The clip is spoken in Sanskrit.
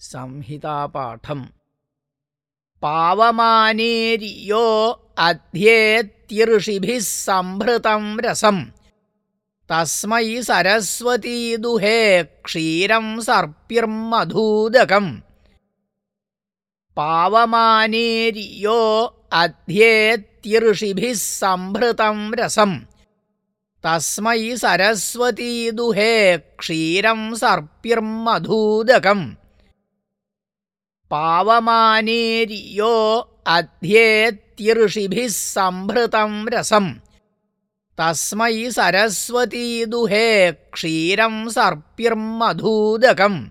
संहितापाठम्। पावमानेर्यो अध्येत्यऋषिभिः सम्भृतं रसम्। तस्मै सरस्वती दुहे क्षीरं सर्पिर्मधूदकम् पावमानेर्यो अध्येत्यऋषिभिः सम्भृतं रसम्। तस्मै सरस्वती दुहे क्षीरं सर्पिर्मधूदकम् पावमानेर्यो अध्येत्यऋषिभिः सम्भृतं रसम्। तस्मै सरस्वती दुहे क्षीरं सर्पिर्मधूदकम्